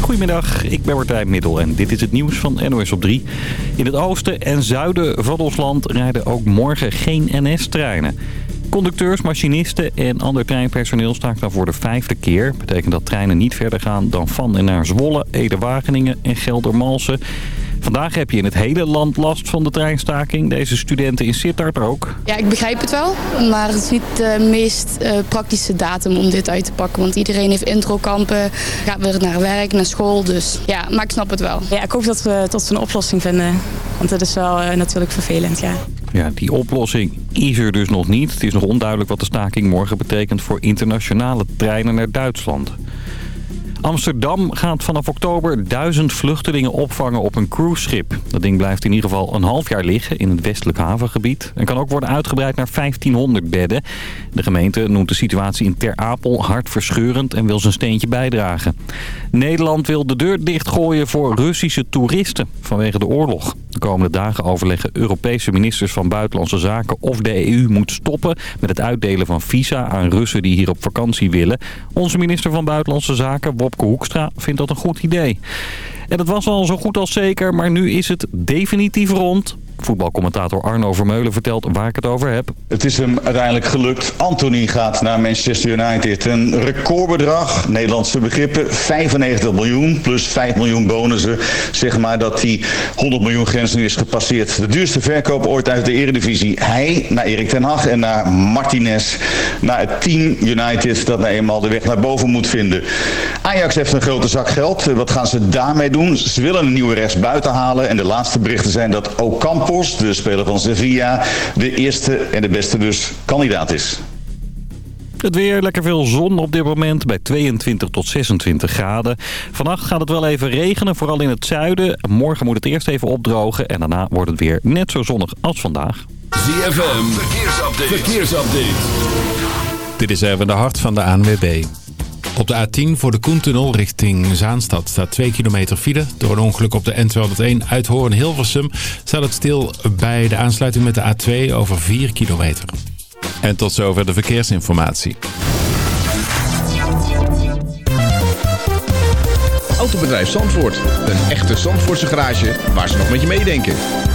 Goedemiddag, ik ben Martijn Middel en dit is het nieuws van NOS op 3. In het oosten en zuiden van ons land rijden ook morgen geen NS-treinen. Conducteurs, machinisten en ander treinpersoneel staakt dan voor de vijfde keer. Betekent dat treinen niet verder gaan dan van en naar Zwolle, Ede-Wageningen en Geldermalsen. Vandaag heb je in het hele land last van de treinstaking. Deze studenten in Sittard ook. Ja, ik begrijp het wel. Maar het is niet de meest uh, praktische datum om dit uit te pakken. Want iedereen heeft introkampen, gaat weer naar werk, naar school. Dus ja, maar ik snap het wel. Ja, ik hoop dat we tot een oplossing vinden. Want het is wel uh, natuurlijk vervelend, ja. Ja, die oplossing is er dus nog niet. Het is nog onduidelijk wat de staking morgen betekent voor internationale treinen naar Duitsland. Amsterdam gaat vanaf oktober duizend vluchtelingen opvangen op een cruiseschip. Dat ding blijft in ieder geval een half jaar liggen in het westelijk havengebied. En kan ook worden uitgebreid naar 1500 bedden. De gemeente noemt de situatie in Ter Apel hartverscheurend en wil zijn steentje bijdragen. Nederland wil de deur dichtgooien voor Russische toeristen vanwege de oorlog. De komende dagen overleggen Europese ministers van Buitenlandse Zaken of de EU moet stoppen met het uitdelen van visa aan Russen die hier op vakantie willen. Onze minister van Buitenlandse Zaken, Wopke Hoekstra, vindt dat een goed idee. En dat was al zo goed als zeker, maar nu is het definitief rond. Voetbalcommentator Arno Vermeulen vertelt waar ik het over heb. Het is hem uiteindelijk gelukt. Anthony gaat naar Manchester United. Een recordbedrag, Nederlandse begrippen, 95 miljoen plus 5 miljoen bonussen. Zeg maar dat die 100 miljoen grens nu is gepasseerd. De duurste verkoop ooit uit de eredivisie. Hij naar Erik ten Hag en naar Martinez. Naar het team United dat nou eenmaal de weg naar boven moet vinden. Ajax heeft een grote zak geld. Wat gaan ze daarmee doen? Ze willen een nieuwe rechtsbuiten halen. En de laatste berichten zijn dat Ocampo de speler van Sevilla, de eerste en de beste dus kandidaat is. Het weer, lekker veel zon op dit moment bij 22 tot 26 graden. Vannacht gaat het wel even regenen, vooral in het zuiden. Morgen moet het eerst even opdrogen en daarna wordt het weer net zo zonnig als vandaag. ZFM, verkeersupdate. verkeersupdate. Dit is even de hart van de ANWB. Op de A10 voor de Koentunnel richting Zaanstad staat 2 kilometer file. Door een ongeluk op de N201 uit Hoorn-Hilversum staat het stil bij de aansluiting met de A2 over 4 kilometer. En tot zover de verkeersinformatie. Autobedrijf Zandvoort. Een echte Zandvoortse garage waar ze nog met je meedenken.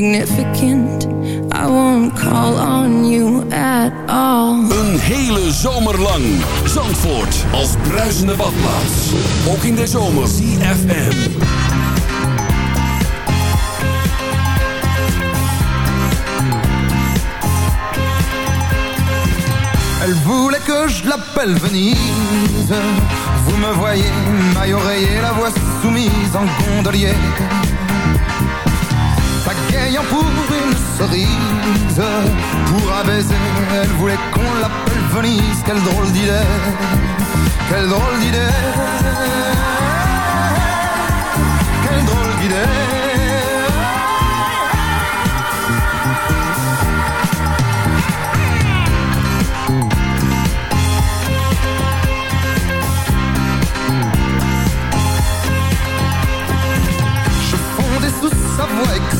Insignificant. I won't call on you at all. Een hele zomer lang. Zandvoort als bruisende badplaats. Ook in de zomer. CFM. Elle voulait que je l'appelle Venise. Vous me voyez, maille oreiller, la voix soumise en gondolier. Pour une cerise, pour un baiser, elle voulait qu'on l'appelle Venise. Quelle drôle d'idée, quelle drôle d'idée, quelle drôle d'idée. sa voix.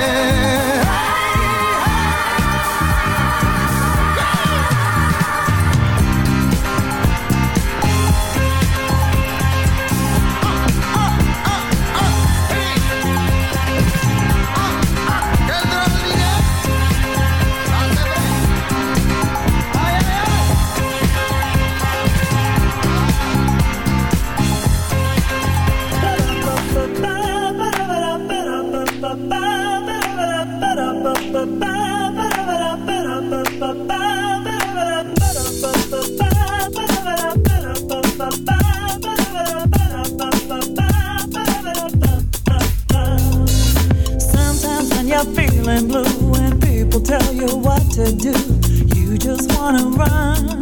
run,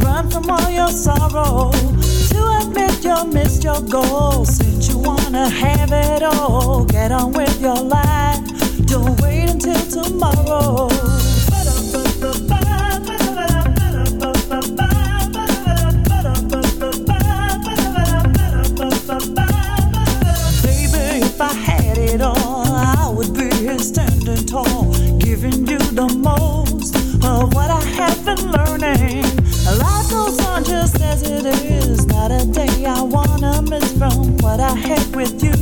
run from all your sorrow. To admit you missed your goal, since you wanna have it all, get on with your life. Don't wait until tomorrow. Life goes on just as it is, not a day I wanna miss from what I had with you.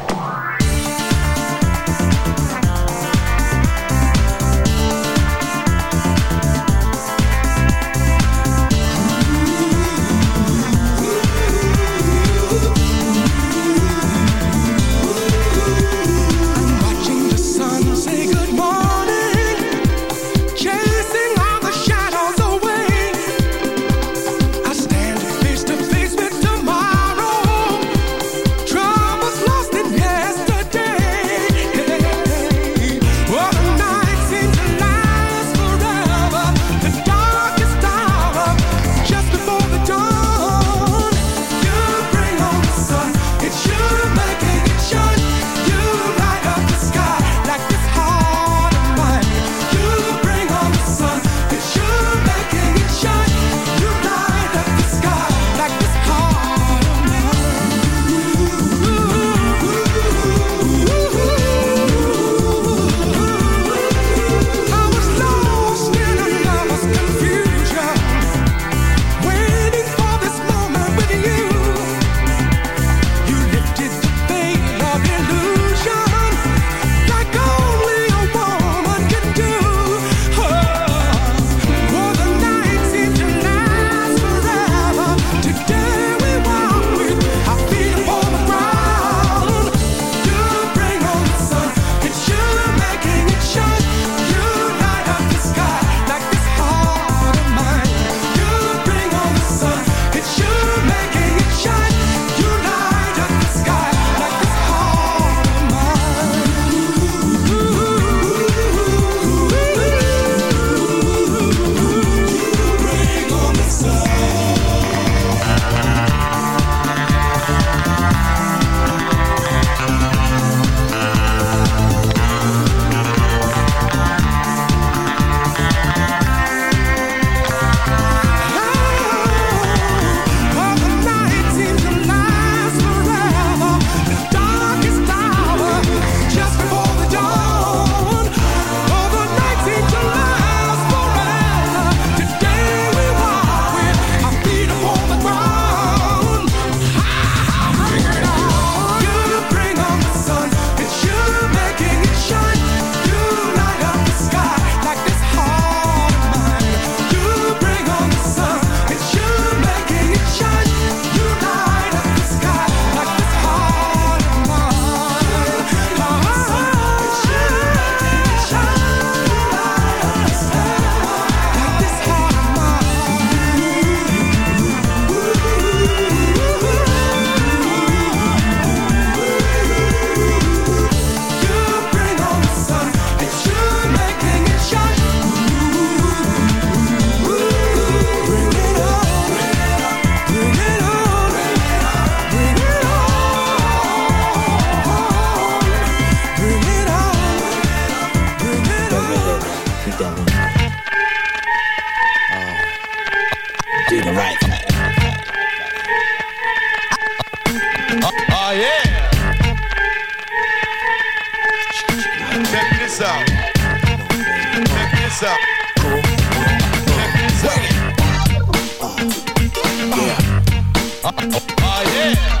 Oh, yeah.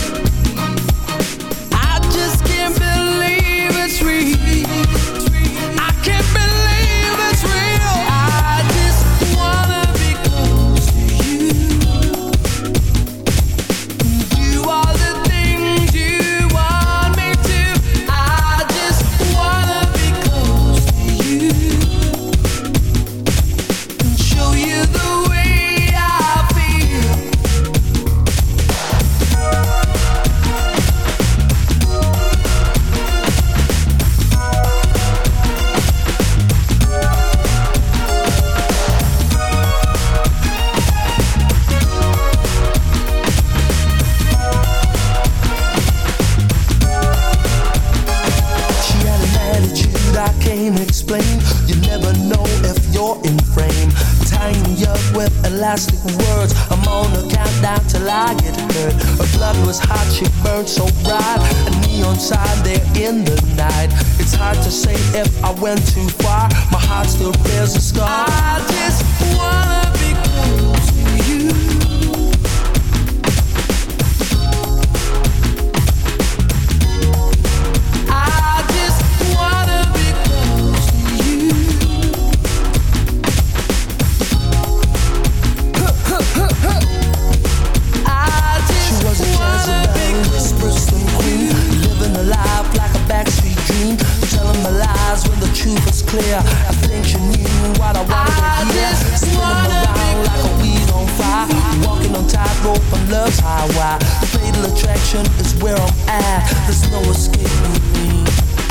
Destruction is where I'm at. There's no escaping me.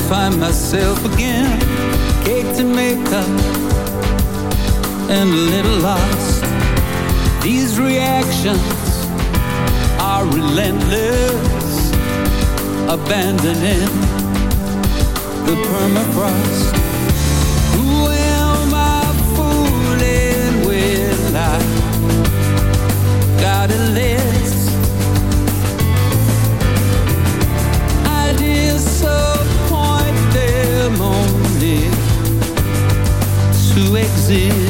Terrified myself again. Cake to make up, and a little lost. These reactions are relentless, abandoning the permafrost. Who am I fooling with? I got a to exist.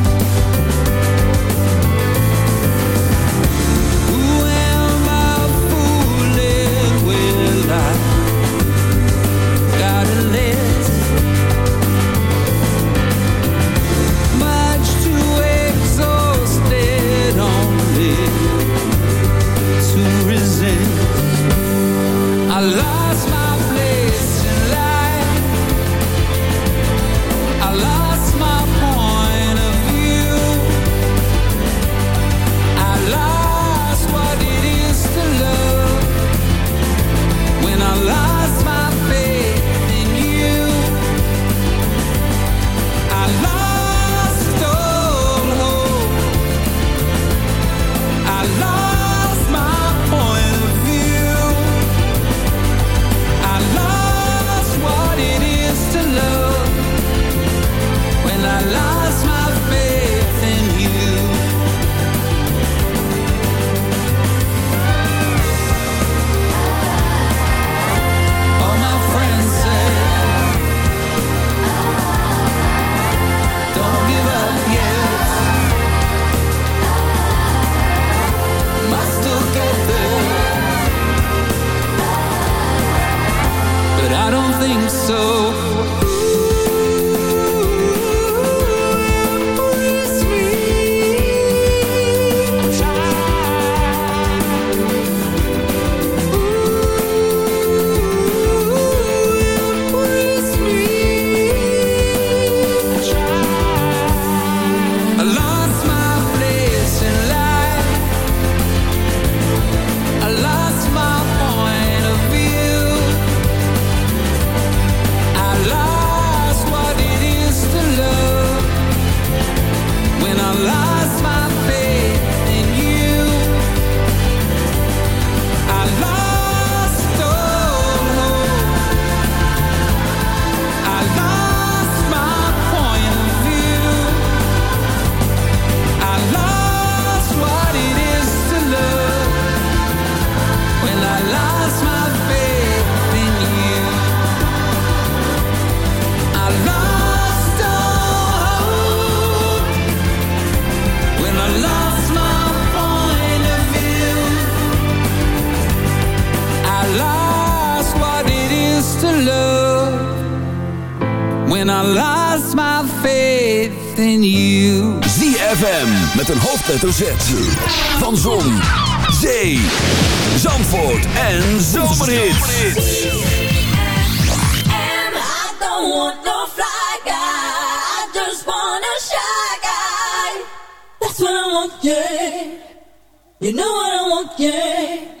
I lost my faith in you. ZFM met een hoofdletter Z. Van Zon, Zee, Zandvoort en Zomerhits. I don't want no fly guy. I just want a shy guy. That's what I want, yeah. You know what I want, yeah.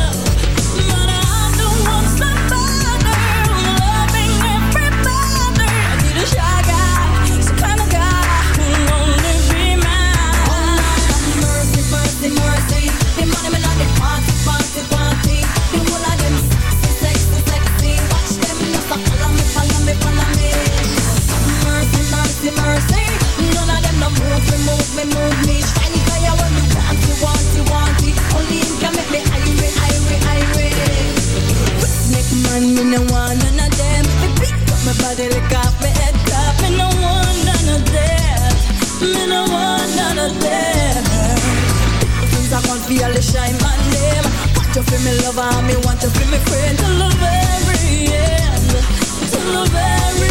me lover, me want to be me friend till the very end, till the very